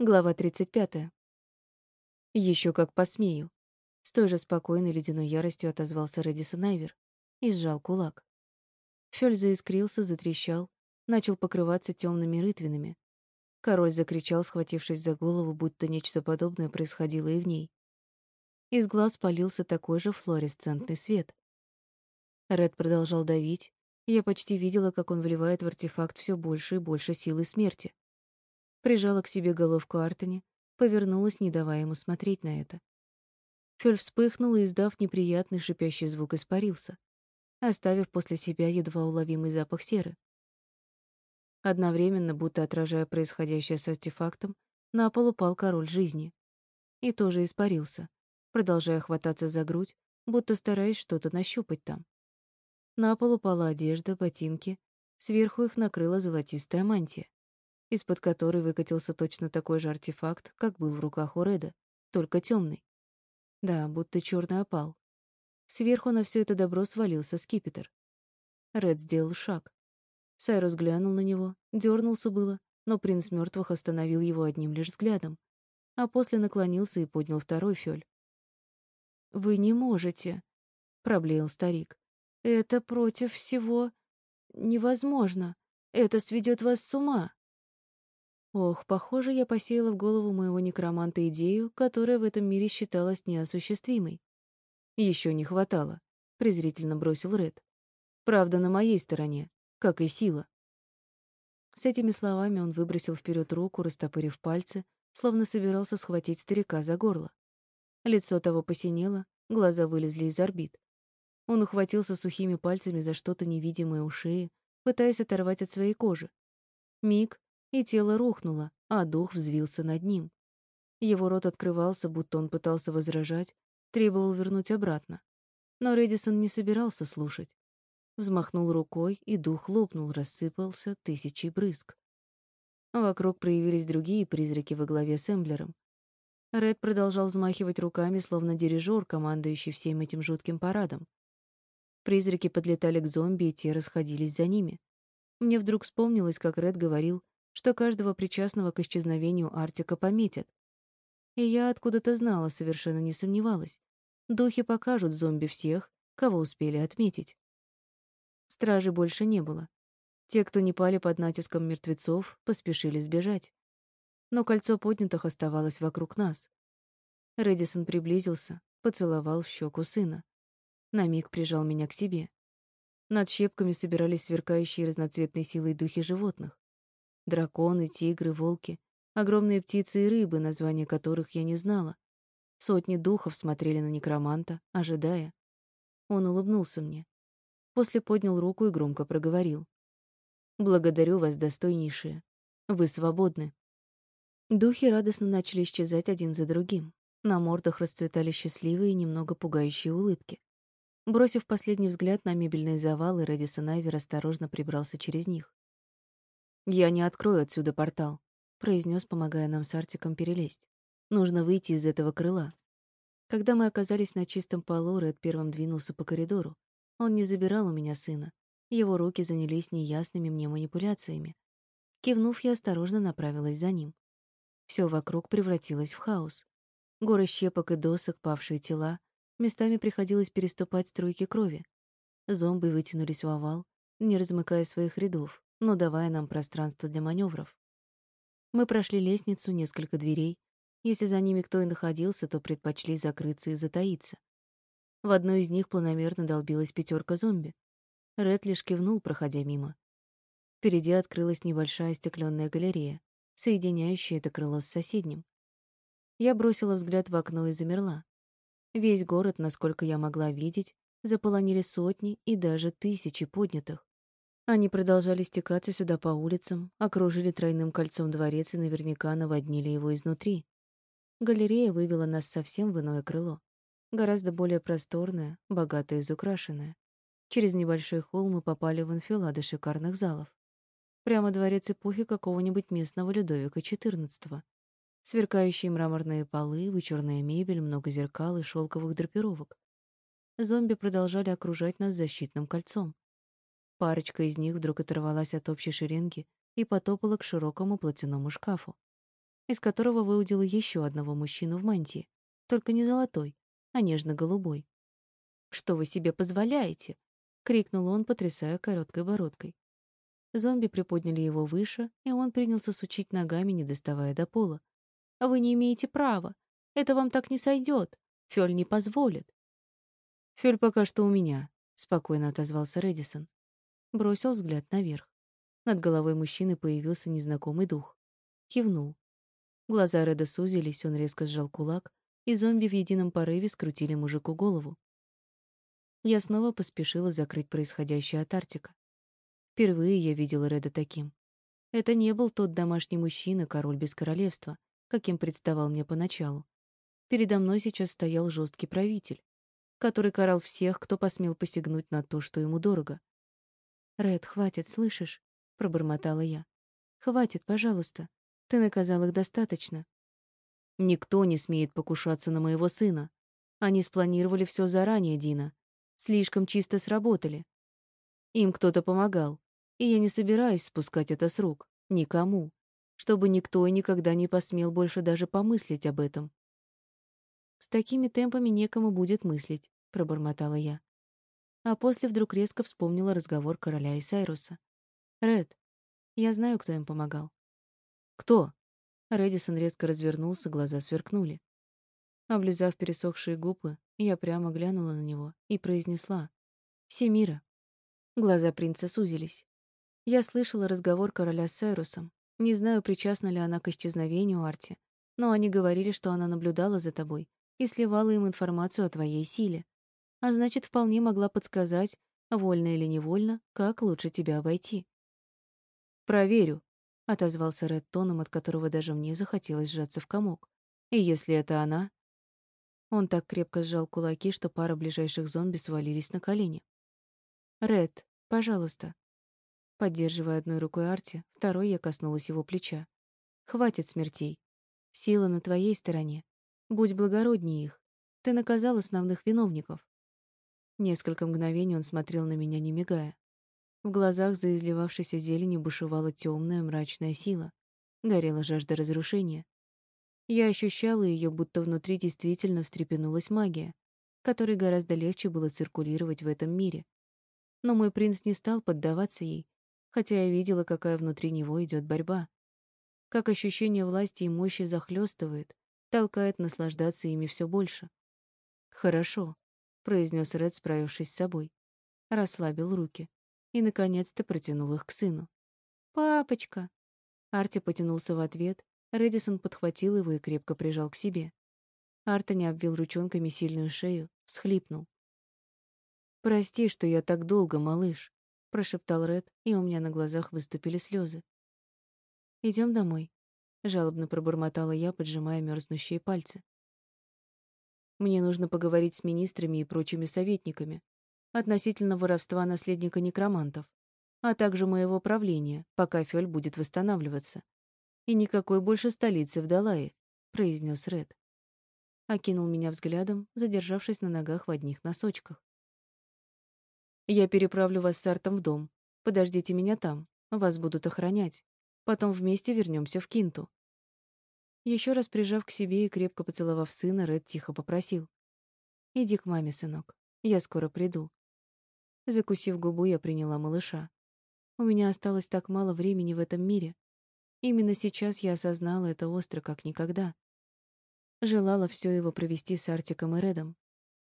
Глава 35. Еще как посмею. С той же спокойной ледяной яростью отозвался Редисон Айвер и сжал кулак. Фёль заискрился, затрещал, начал покрываться темными рытвинами. Король закричал, схватившись за голову, будто нечто подобное происходило и в ней. Из глаз полился такой же флуоресцентный свет. Ред продолжал давить, я почти видела, как он вливает в артефакт все больше и больше силы смерти прижала к себе головку Артони, повернулась, не давая ему смотреть на это. Фёль вспыхнул и, издав неприятный шипящий звук, испарился, оставив после себя едва уловимый запах серы. Одновременно, будто отражая происходящее с артефактом, на пол упал король жизни. И тоже испарился, продолжая хвататься за грудь, будто стараясь что-то нащупать там. На пол упала одежда, ботинки, сверху их накрыла золотистая мантия из-под которой выкатился точно такой же артефакт, как был в руках у Реда, только темный. Да, будто черный опал. Сверху на все это добро свалился скипетр. Ред сделал шаг. Сайрус глянул на него, дернулся было, но принц мертвых остановил его одним лишь взглядом, а после наклонился и поднял второй фёль. «Вы не можете», — проблеял старик. «Это против всего невозможно. Это сведет вас с ума». Ох, похоже, я посеяла в голову моего некроманта идею, которая в этом мире считалась неосуществимой. Еще не хватало, презрительно бросил Ред. Правда на моей стороне, как и сила. С этими словами он выбросил вперед руку, растопырив пальцы, словно собирался схватить старика за горло. Лицо того посинело, глаза вылезли из орбит. Он ухватился сухими пальцами за что-то невидимое у шеи, пытаясь оторвать от своей кожи. Миг, и тело рухнуло, а дух взвился над ним. Его рот открывался, будто он пытался возражать, требовал вернуть обратно. Но Редисон не собирался слушать. Взмахнул рукой, и дух лопнул, рассыпался тысячей брызг. Вокруг проявились другие призраки во главе с Эмблером. Ред продолжал взмахивать руками, словно дирижер, командующий всем этим жутким парадом. Призраки подлетали к зомби, и те расходились за ними. Мне вдруг вспомнилось, как Ред говорил, что каждого причастного к исчезновению Артика пометят. И я откуда-то знала, совершенно не сомневалась. Духи покажут зомби всех, кого успели отметить. Стражи больше не было. Те, кто не пали под натиском мертвецов, поспешили сбежать. Но кольцо поднятых оставалось вокруг нас. Редисон приблизился, поцеловал в щеку сына. На миг прижал меня к себе. Над щепками собирались сверкающие разноцветной силой духи животных. Драконы, тигры, волки, огромные птицы и рыбы, названия которых я не знала. Сотни духов смотрели на некроманта, ожидая. Он улыбнулся мне. После поднял руку и громко проговорил. «Благодарю вас, достойнейшие. Вы свободны». Духи радостно начали исчезать один за другим. На мордах расцветали счастливые и немного пугающие улыбки. Бросив последний взгляд на мебельные завалы, Рэдисон Айвер осторожно прибрался через них. «Я не открою отсюда портал», — произнес, помогая нам с Артиком перелезть. «Нужно выйти из этого крыла». Когда мы оказались на чистом полу, Ред первым двинулся по коридору. Он не забирал у меня сына. Его руки занялись неясными мне манипуляциями. Кивнув, я осторожно направилась за ним. Все вокруг превратилось в хаос. Горы щепок и досок, павшие тела. Местами приходилось переступать струйки крови. Зомби вытянулись в овал, не размыкая своих рядов но давая нам пространство для маневров. Мы прошли лестницу, несколько дверей. Если за ними кто и находился, то предпочли закрыться и затаиться. В одной из них планомерно долбилась пятерка зомби. Ред лишь кивнул, проходя мимо. Впереди открылась небольшая стеклянная галерея, соединяющая это крыло с соседним. Я бросила взгляд в окно и замерла. Весь город, насколько я могла видеть, заполонили сотни и даже тысячи поднятых. Они продолжали стекаться сюда по улицам, окружили тройным кольцом дворец и наверняка наводнили его изнутри. Галерея вывела нас совсем в иное крыло. Гораздо более просторное, богато изукрашенное. Через небольшой холл мы попали в анфиладу шикарных залов. Прямо дворец эпохи какого-нибудь местного Людовика XIV. Сверкающие мраморные полы, вычурная мебель, много зеркал и шелковых драпировок. Зомби продолжали окружать нас защитным кольцом. Парочка из них вдруг оторвалась от общей шеренги и потопала к широкому платяному шкафу. из которого выудила еще одного мужчину в мантии, только не золотой, а нежно-голубой. «Что вы себе позволяете?» — крикнул он, потрясая короткой бородкой. Зомби приподняли его выше, и он принялся сучить ногами, не доставая до пола. «Вы не имеете права. Это вам так не сойдет. Фёль не позволит». «Фёль пока что у меня», — спокойно отозвался Редисон. Бросил взгляд наверх. Над головой мужчины появился незнакомый дух. Кивнул. Глаза Реда сузились, он резко сжал кулак, и зомби в едином порыве скрутили мужику голову. Я снова поспешила закрыть происходящее от Артика. Впервые я видела Реда таким. Это не был тот домашний мужчина, король без королевства, каким представал мне поначалу. Передо мной сейчас стоял жесткий правитель, который карал всех, кто посмел посягнуть на то, что ему дорого. «Ред, хватит, слышишь?» — пробормотала я. «Хватит, пожалуйста. Ты наказал их достаточно». «Никто не смеет покушаться на моего сына. Они спланировали все заранее, Дина. Слишком чисто сработали. Им кто-то помогал, и я не собираюсь спускать это с рук. Никому. Чтобы никто и никогда не посмел больше даже помыслить об этом. «С такими темпами некому будет мыслить», — пробормотала я. А после вдруг резко вспомнила разговор короля и Сайруса. «Ред, я знаю, кто им помогал». «Кто?» Редисон резко развернулся, глаза сверкнули. Облизав пересохшие губы, я прямо глянула на него и произнесла «Семира». Глаза принца сузились. Я слышала разговор короля с Сайрусом. Не знаю, причастна ли она к исчезновению Арти, но они говорили, что она наблюдала за тобой и сливала им информацию о твоей силе а значит, вполне могла подсказать, вольно или невольно, как лучше тебя обойти. «Проверю», — отозвался Ред тоном, от которого даже мне захотелось сжаться в комок. «И если это она...» Он так крепко сжал кулаки, что пара ближайших зомби свалились на колени. «Ред, пожалуйста». Поддерживая одной рукой Арти, второй я коснулась его плеча. «Хватит смертей. Сила на твоей стороне. Будь благороднее их. Ты наказал основных виновников. Несколько мгновений он смотрел на меня, не мигая. В глазах за изливавшейся зеленью бушевала темная мрачная сила. Горела жажда разрушения. Я ощущала ее, будто внутри действительно встрепенулась магия, которой гораздо легче было циркулировать в этом мире. Но мой принц не стал поддаваться ей, хотя я видела, какая внутри него идет борьба. Как ощущение власти и мощи захлестывает, толкает наслаждаться ими все больше. Хорошо произнес Ред, справившись с собой. Расслабил руки и, наконец-то, протянул их к сыну. «Папочка!» Арти потянулся в ответ, Редисон подхватил его и крепко прижал к себе. Артони обвил ручонками сильную шею, всхлипнул. «Прости, что я так долго, малыш», — прошептал Ред, и у меня на глазах выступили слезы. Идем домой», — жалобно пробормотала я, поджимая мерзнущие пальцы. Мне нужно поговорить с министрами и прочими советниками относительно воровства наследника некромантов, а также моего правления, пока Фёль будет восстанавливаться. И никакой больше столицы в Далае, произнес Ред. Окинул меня взглядом, задержавшись на ногах в одних носочках. Я переправлю вас с Артом в дом. Подождите меня там. Вас будут охранять. Потом вместе вернемся в Кинту. Еще раз прижав к себе и крепко поцеловав сына, Ред тихо попросил. «Иди к маме, сынок. Я скоро приду». Закусив губу, я приняла малыша. У меня осталось так мало времени в этом мире. Именно сейчас я осознала это остро, как никогда. Желала все его провести с Артиком и Редом.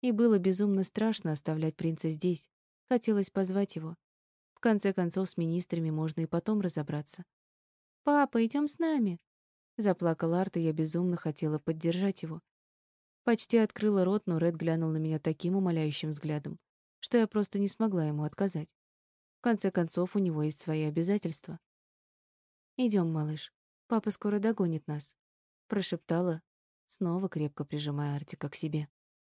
И было безумно страшно оставлять принца здесь. Хотелось позвать его. В конце концов, с министрами можно и потом разобраться. «Папа, идем с нами!» Заплакал Арт, и я безумно хотела поддержать его. Почти открыла рот, но Ред глянул на меня таким умоляющим взглядом, что я просто не смогла ему отказать. В конце концов, у него есть свои обязательства. Идем, малыш. Папа скоро догонит нас», — прошептала, снова крепко прижимая Артика к себе.